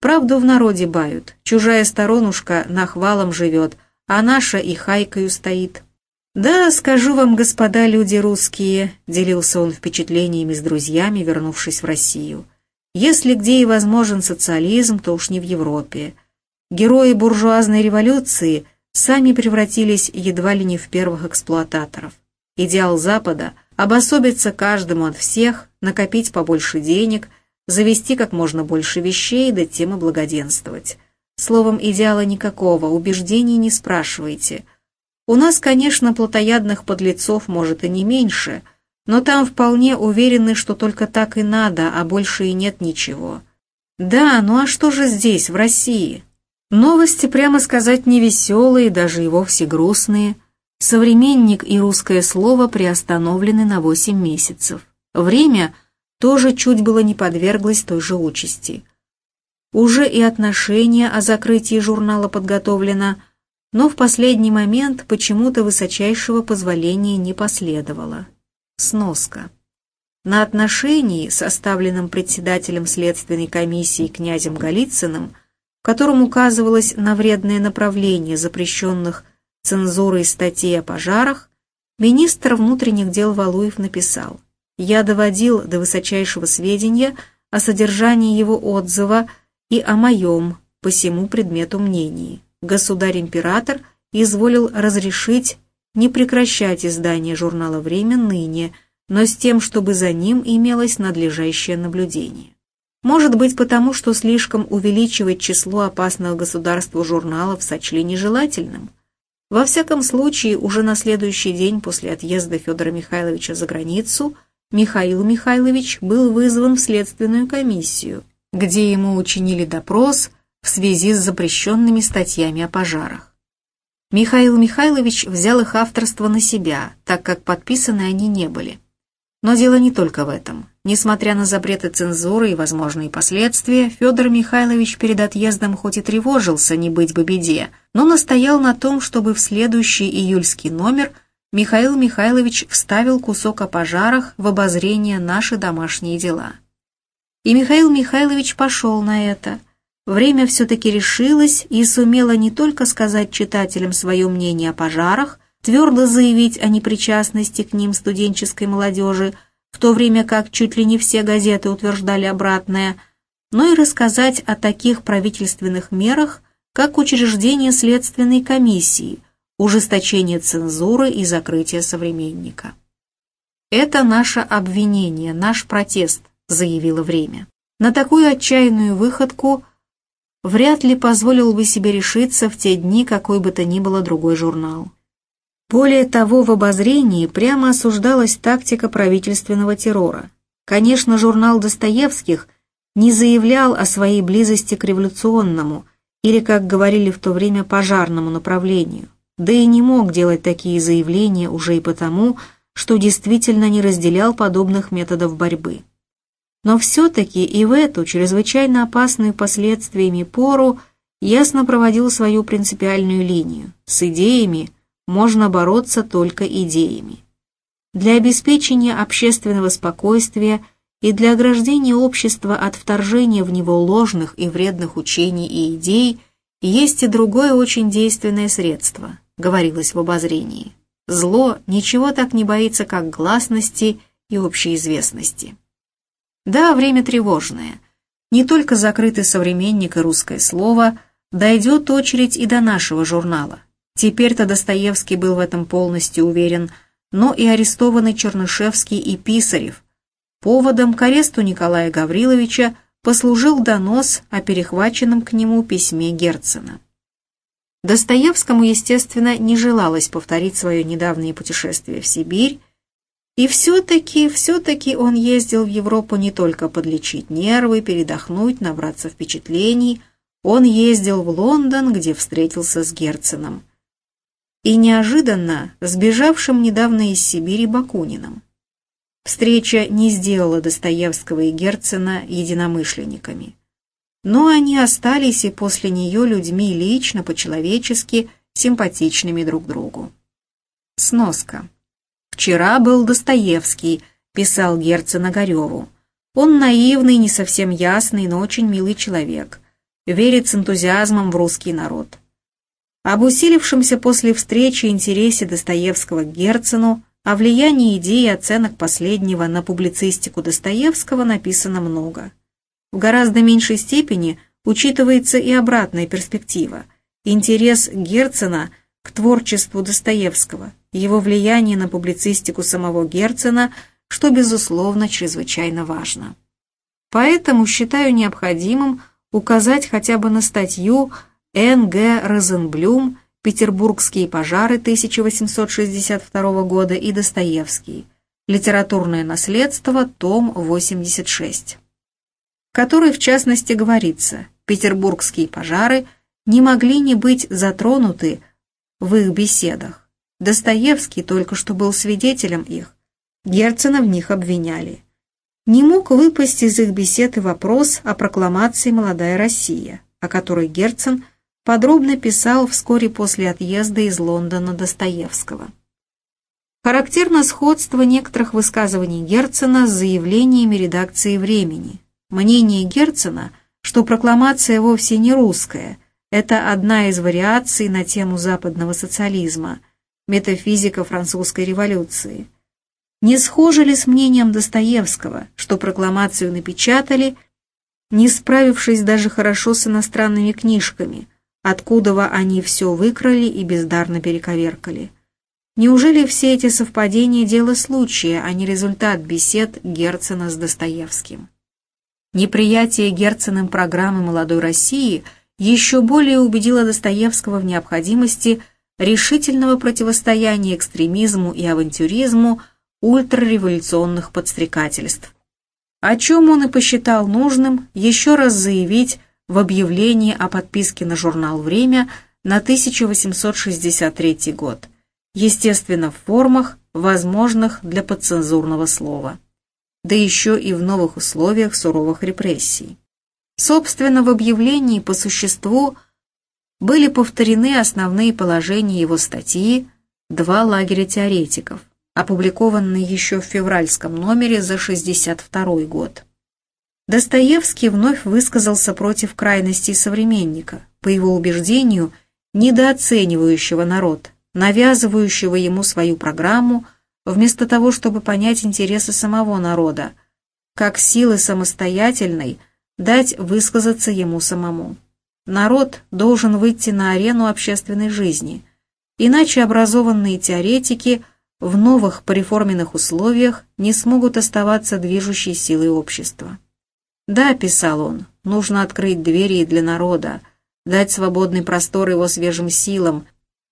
Правду в народе бают, чужая сторонушка нахвалом живет, а наша и хайкою стоит. «Да, скажу вам, господа люди русские», — делился он впечатлениями с друзьями, вернувшись в Россию. «Если где и возможен социализм, то уж не в Европе. Герои буржуазной революции сами превратились едва ли не в первых эксплуататоров. Идеал Запада — обособиться каждому от всех, накопить побольше денег, завести как можно больше вещей, да тем и благоденствовать. Словом, идеала никакого, убеждений не спрашивайте. У нас, конечно, плотоядных подлецов может и не меньше, но там вполне уверены, что только так и надо, а больше и нет ничего. Да, ну а что же здесь, в России? Новости, прямо сказать, невеселые, даже и вовсе грустные. Современник и русское слово приостановлены на 8 месяцев. Время тоже чуть было не подверглось той же участи. Уже и отношение о закрытии журнала подготовлено, но в последний момент почему-то высочайшего позволения не последовало. Сноска. На отношении, составленном председателем следственной комиссии князем Голицыным, котором указывалось на вредное направление запрещенных цензурой статей о пожарах, министр внутренних дел Валуев написал «Я доводил до высочайшего сведения о содержании его отзыва и о моем, по всему предмету мнении. Государь-император изволил разрешить не прекращать издание журнала «Время» ныне, но с тем, чтобы за ним имелось надлежащее наблюдение. Может быть потому, что слишком увеличивать число опасных государству журналов сочли нежелательным. Во всяком случае, уже на следующий день после отъезда Федора Михайловича за границу Михаил Михайлович был вызван в следственную комиссию, где ему учинили допрос в связи с запрещенными статьями о пожарах. Михаил Михайлович взял их авторство на себя, так как подписаны они не были. Но дело не только в этом. Несмотря на запреты цензуры и возможные последствия, Федор Михайлович перед отъездом хоть и тревожился не быть бы беде, но настоял на том, чтобы в следующий июльский номер Михаил Михайлович вставил кусок о пожарах в обозрение «Наши домашние дела». И Михаил Михайлович пошел на это. Время все-таки решилось и сумело не только сказать читателям свое мнение о пожарах, твердо заявить о непричастности к ним студенческой молодежи, в то время как чуть ли не все газеты утверждали обратное, но и рассказать о таких правительственных мерах, как учреждение следственной комиссии, ужесточение цензуры и закрытие современника. «Это наше обвинение, наш протест», — заявило время. На такую отчаянную выходку вряд ли позволил бы себе решиться в те дни какой бы то ни было другой журнал. Более того, в обозрении прямо осуждалась тактика правительственного террора. Конечно, журнал Достоевских не заявлял о своей близости к революционному или, как говорили в то время, пожарному направлению, да и не мог делать такие заявления уже и потому, что действительно не разделял подобных методов борьбы. Но все-таки и в эту чрезвычайно опасную последствиями пору ясно проводил свою принципиальную линию с идеями, можно бороться только идеями. Для обеспечения общественного спокойствия и для ограждения общества от вторжения в него ложных и вредных учений и идей есть и другое очень действенное средство, говорилось в обозрении. Зло ничего так не боится, как гласности и общеизвестности. Да, время тревожное. Не только закрытый современник и русское слово, дойдет очередь и до нашего журнала. Теперь-то Достоевский был в этом полностью уверен, но и арестованный Чернышевский и Писарев. Поводом к аресту Николая Гавриловича послужил донос о перехваченном к нему письме Герцена. Достоевскому, естественно, не желалось повторить свое недавнее путешествие в Сибирь, и все-таки, все-таки он ездил в Европу не только подлечить нервы, передохнуть, набраться впечатлений, он ездил в Лондон, где встретился с Герценом и неожиданно сбежавшим недавно из Сибири Бакуниным. Встреча не сделала Достоевского и Герцена единомышленниками. но они остались и после нее людьми лично, по-человечески, симпатичными друг другу. Сноска. «Вчера был Достоевский», — писал Герцен Огареву. «Он наивный, не совсем ясный, но очень милый человек. Верит с энтузиазмом в русский народ». Об усилившемся после встречи интересе Достоевского к Герцену, о влиянии идей и оценок последнего на публицистику Достоевского написано много. В гораздо меньшей степени учитывается и обратная перспектива – интерес Герцена к творчеству Достоевского, его влияние на публицистику самого Герцена, что, безусловно, чрезвычайно важно. Поэтому считаю необходимым указать хотя бы на статью Н. Г. Розенблюм «Петербургские пожары 1862 года» и Достоевский «Литературное наследство», том 86 в которой в частности говорится, петербургские пожары не могли не быть затронуты в их беседах. Достоевский только что был свидетелем их, Герцена в них обвиняли. Не мог выпасть из их бесед и вопрос о прокламации «Молодая Россия», о которой Герцен подробно писал вскоре после отъезда из Лондона Достоевского. Характерно сходство некоторых высказываний Герцена с заявлениями редакции «Времени», Мнение Герцена, что прокламация вовсе не русская, это одна из вариаций на тему западного социализма, метафизика французской революции. Не схоже ли с мнением Достоевского, что прокламацию напечатали, не справившись даже хорошо с иностранными книжками, откуда они все выкрали и бездарно перековеркали? Неужели все эти совпадения – дело случая, а не результат бесед Герцена с Достоевским? Неприятие Герценом программы «Молодой России» еще более убедило Достоевского в необходимости решительного противостояния экстремизму и авантюризму ультрареволюционных подстрекательств. О чем он и посчитал нужным еще раз заявить в объявлении о подписке на журнал «Время» на 1863 год, естественно, в формах, возможных для подцензурного слова да еще и в новых условиях суровых репрессий. Собственно, в объявлении по существу были повторены основные положения его статьи «Два лагеря теоретиков», опубликованные еще в февральском номере за 62 год. Достоевский вновь высказался против крайностей современника, по его убеждению, недооценивающего народ, навязывающего ему свою программу – вместо того, чтобы понять интересы самого народа, как силы самостоятельной дать высказаться ему самому. Народ должен выйти на арену общественной жизни, иначе образованные теоретики в новых пореформенных условиях не смогут оставаться движущей силой общества. «Да», — писал он, — «нужно открыть двери для народа, дать свободный простор его свежим силам,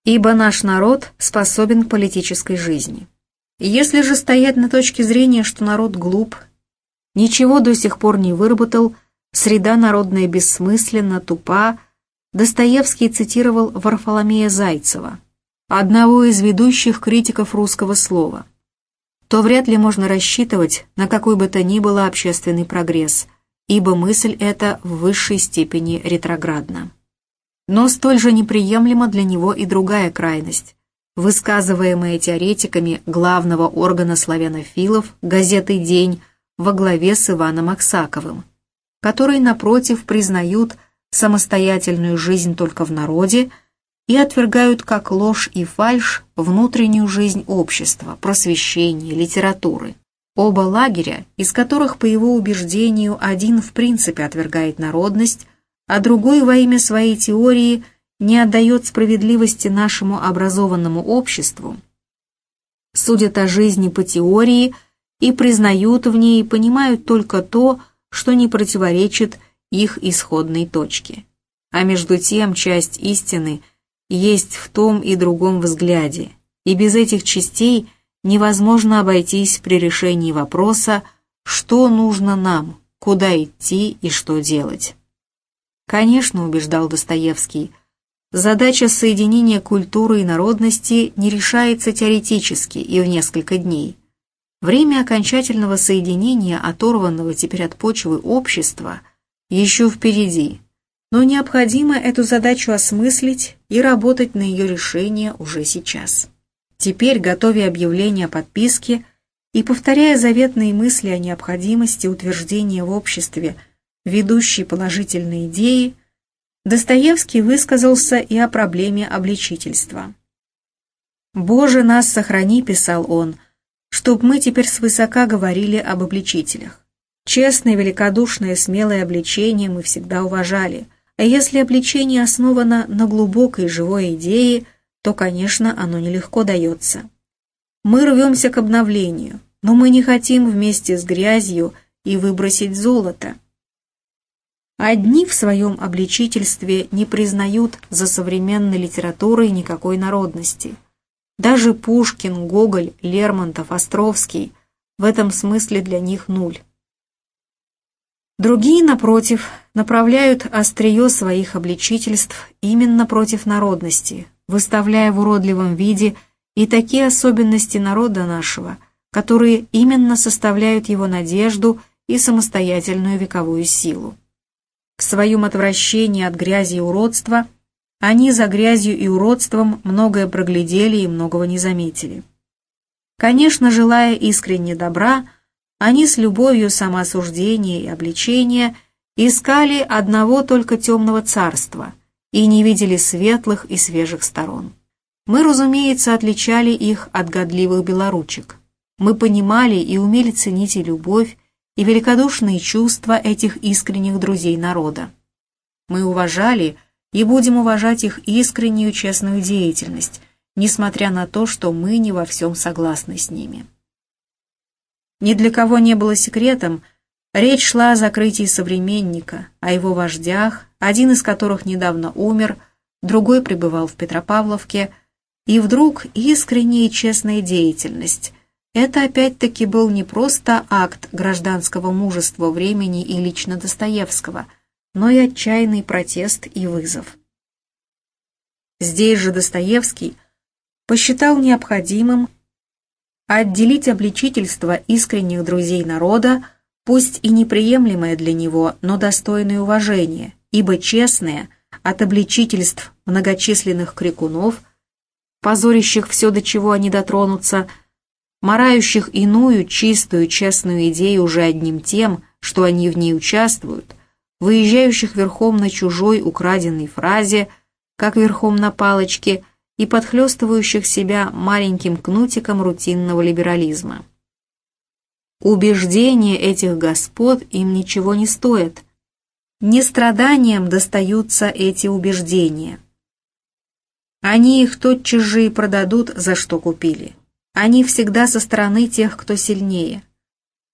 ибо наш народ способен к политической жизни». Если же стоять на точке зрения, что народ глуп, ничего до сих пор не выработал, среда народная бессмысленна, тупа, Достоевский цитировал Варфоломея Зайцева, одного из ведущих критиков русского слова, то вряд ли можно рассчитывать на какой бы то ни было общественный прогресс, ибо мысль эта в высшей степени ретроградна. Но столь же неприемлема для него и другая крайность высказываемые теоретиками главного органа славянофилов газеты «День» во главе с Иваном Аксаковым, которые, напротив, признают самостоятельную жизнь только в народе и отвергают как ложь и фальшь внутреннюю жизнь общества, просвещения, литературы. Оба лагеря, из которых, по его убеждению, один в принципе отвергает народность, а другой во имя своей теории – не отдает справедливости нашему образованному обществу, судят о жизни по теории и признают в ней и понимают только то, что не противоречит их исходной точке. А между тем часть истины есть в том и другом взгляде, и без этих частей невозможно обойтись при решении вопроса, что нужно нам, куда идти и что делать. Конечно, убеждал Достоевский, Задача соединения культуры и народности не решается теоретически и в несколько дней. Время окончательного соединения оторванного теперь от почвы общества еще впереди, но необходимо эту задачу осмыслить и работать на ее решение уже сейчас. Теперь, готовя объявление о подписке и повторяя заветные мысли о необходимости утверждения в обществе ведущей положительной идеи, Достоевский высказался и о проблеме обличительства. «Боже, нас сохрани», — писал он, — «чтоб мы теперь свысока говорили об обличителях. Честное, великодушное, смелое обличение мы всегда уважали, а если обличение основано на глубокой живой идее, то, конечно, оно нелегко дается. Мы рвемся к обновлению, но мы не хотим вместе с грязью и выбросить золото. Одни в своем обличительстве не признают за современной литературой никакой народности. Даже Пушкин, Гоголь, Лермонтов, Островский в этом смысле для них нуль. Другие, напротив, направляют острие своих обличительств именно против народности, выставляя в уродливом виде и такие особенности народа нашего, которые именно составляют его надежду и самостоятельную вековую силу. В своем отвращении от грязи и уродства они за грязью и уродством многое проглядели и многого не заметили. Конечно, желая искренне добра, они с любовью самоосуждения и обличения искали одного только темного царства и не видели светлых и свежих сторон. Мы, разумеется, отличали их от годливых белоручек. Мы понимали и умели ценить и любовь, и великодушные чувства этих искренних друзей народа. Мы уважали и будем уважать их искреннюю честную деятельность, несмотря на то, что мы не во всем согласны с ними. Ни для кого не было секретом, речь шла о закрытии современника, о его вождях, один из которых недавно умер, другой пребывал в Петропавловке, и вдруг искренняя и честная деятельность, это опять-таки был не просто акт гражданского мужества времени и лично Достоевского, но и отчаянный протест и вызов. Здесь же Достоевский посчитал необходимым отделить обличительство искренних друзей народа, пусть и неприемлемое для него, но достойное уважения, ибо честное от обличительств многочисленных крикунов, позорящих все, до чего они дотронутся, марающих иную, чистую, честную идею уже одним тем, что они в ней участвуют, выезжающих верхом на чужой украденной фразе, как верхом на палочке, и подхлестывающих себя маленьким кнутиком рутинного либерализма. Убеждения этих господ им ничего не стоят. Не страданиям достаются эти убеждения. Они их тотчас же и продадут, за что купили. Они всегда со стороны тех, кто сильнее.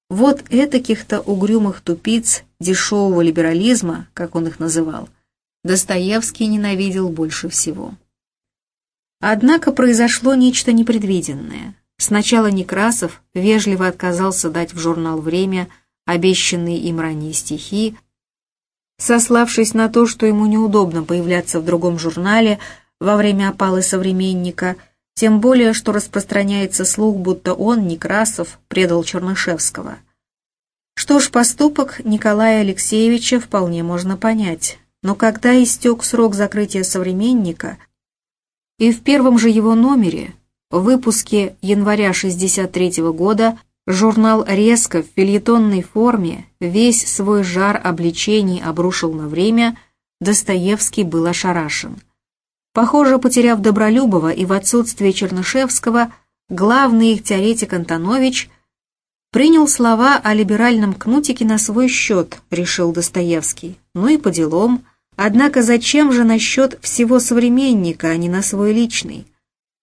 Вот этаких-то угрюмых тупиц дешевого либерализма, как он их называл, Достоевский ненавидел больше всего. Однако произошло нечто непредвиденное. Сначала Некрасов вежливо отказался дать в журнал «Время» обещанные им ранее стихи, сославшись на то, что ему неудобно появляться в другом журнале во время опалы современника – тем более, что распространяется слух, будто он, Некрасов, предал Чернышевского. Что ж, поступок Николая Алексеевича вполне можно понять, но когда истек срок закрытия «Современника», и в первом же его номере, в выпуске января 63 -го года, журнал резко в фильетонной форме весь свой жар обличений обрушил на время, Достоевский был ошарашен – Похоже, потеряв Добролюбова и в отсутствие Чернышевского, главный их теоретик Антонович принял слова о либеральном кнутике на свой счет, решил Достоевский. Ну и по делам. Однако зачем же насчет всего современника, а не на свой личный?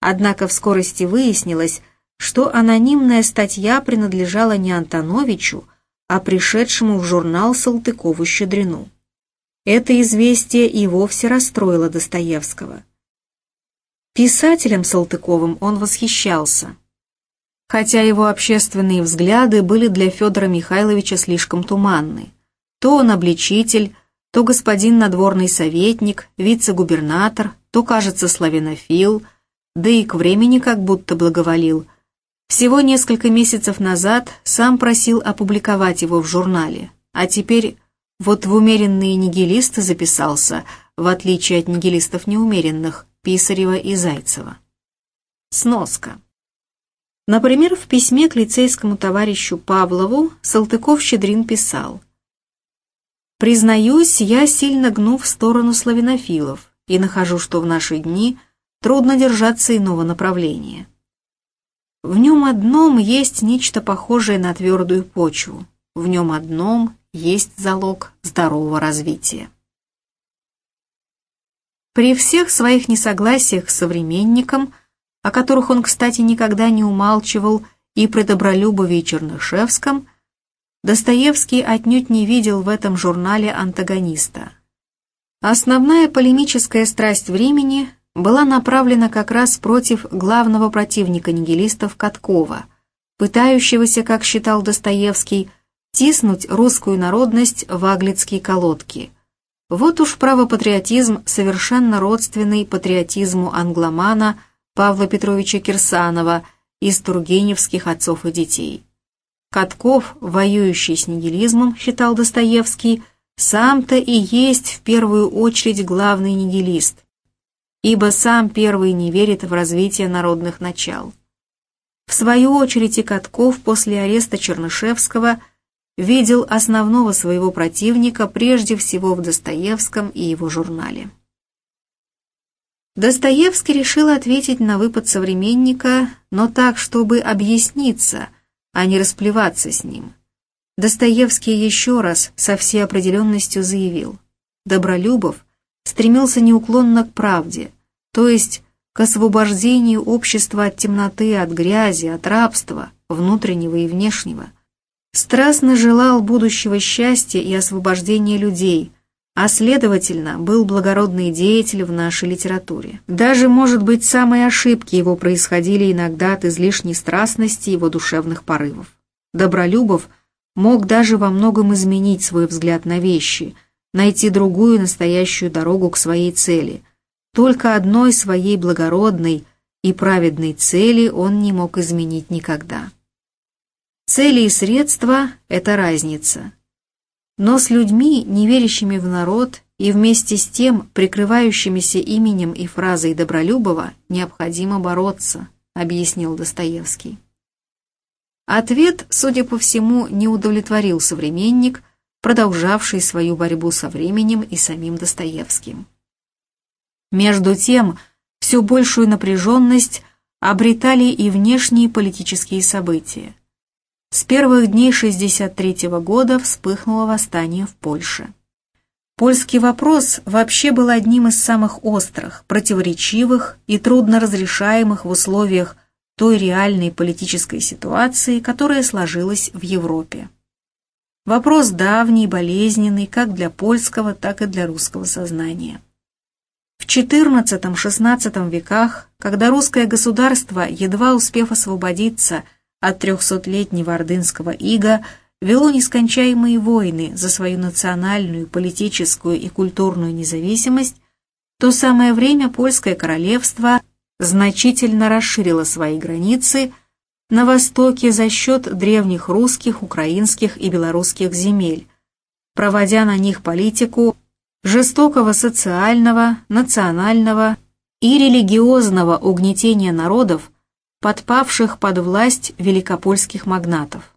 Однако в скорости выяснилось, что анонимная статья принадлежала не Антоновичу, а пришедшему в журнал Салтыкову-Щедрину. Это известие и вовсе расстроило Достоевского. Писателем Салтыковым он восхищался, хотя его общественные взгляды были для Федора Михайловича слишком туманны. То он обличитель, то господин надворный советник, вице-губернатор, то, кажется, славянофил, да и к времени как будто благоволил. Всего несколько месяцев назад сам просил опубликовать его в журнале, а теперь Вот в умеренные нигилисты записался, в отличие от нигилистов неумеренных, Писарева и Зайцева. Сноска. Например, в письме к лицейскому товарищу Павлову Салтыков-Щедрин писал «Признаюсь, я сильно гну в сторону славянофилов и нахожу, что в наши дни трудно держаться иного направления. В нем одном есть нечто похожее на твердую почву, в нем одном есть залог здорового развития». При всех своих несогласиях с современником, о которых он, кстати, никогда не умалчивал и при Добролюбове Чернышевском, Достоевский отнюдь не видел в этом журнале антагониста. Основная полемическая страсть времени была направлена как раз против главного противника нигилистов Каткова, пытающегося, как считал Достоевский, тиснуть русскую народность в аглицкие колодки – вот уж правопатриотизм, совершенно родственный патриотизму англомана Павла Петровича Кирсанова из Тургеневских отцов и детей. Катков, воюющий с нигилизмом, считал Достоевский, сам-то и есть в первую очередь главный нигилист, ибо сам первый не верит в развитие народных начал. В свою очередь и Катков после ареста Чернышевского – видел основного своего противника прежде всего в Достоевском и его журнале. Достоевский решил ответить на выпад современника, но так, чтобы объясниться, а не расплеваться с ним. Достоевский еще раз со всей определенностью заявил, Добролюбов стремился неуклонно к правде, то есть к освобождению общества от темноты, от грязи, от рабства, внутреннего и внешнего – страстно желал будущего счастья и освобождения людей, а следовательно, был благородный деятель в нашей литературе. Даже, может быть, самые ошибки его происходили иногда от излишней страстности его душевных порывов. Добролюбов мог даже во многом изменить свой взгляд на вещи, найти другую настоящую дорогу к своей цели. Только одной своей благородной и праведной цели он не мог изменить никогда. Цели и средства – это разница. Но с людьми, не верящими в народ и вместе с тем прикрывающимися именем и фразой Добролюбова, необходимо бороться, объяснил Достоевский. Ответ, судя по всему, не удовлетворил современник, продолжавший свою борьбу со временем и самим Достоевским. Между тем, все большую напряженность обретали и внешние политические события. С первых дней 63 года вспыхнуло восстание в Польше. Польский вопрос вообще был одним из самых острых, противоречивых и трудно разрешаемых в условиях той реальной политической ситуации, которая сложилась в Европе. Вопрос давний, болезненный как для польского, так и для русского сознания. В XIV-XVI веках, когда русское государство, едва успев освободиться, от трехсотлетнего ордынского ига вело нескончаемые войны за свою национальную, политическую и культурную независимость, то самое время польское королевство значительно расширило свои границы на востоке за счет древних русских, украинских и белорусских земель, проводя на них политику жестокого социального, национального и религиозного угнетения народов, подпавших под власть великопольских магнатов.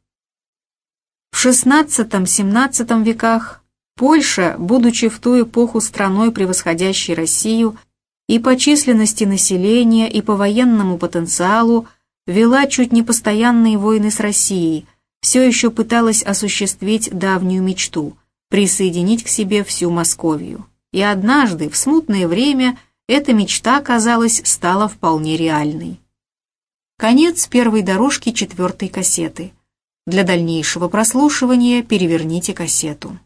В XVI-XVII веках Польша, будучи в ту эпоху страной, превосходящей Россию, и по численности населения, и по военному потенциалу, вела чуть не постоянные войны с Россией, все еще пыталась осуществить давнюю мечту – присоединить к себе всю Московию. И однажды, в смутное время, эта мечта, казалось, стала вполне реальной. Конец первой дорожки четвертой кассеты. Для дальнейшего прослушивания переверните кассету.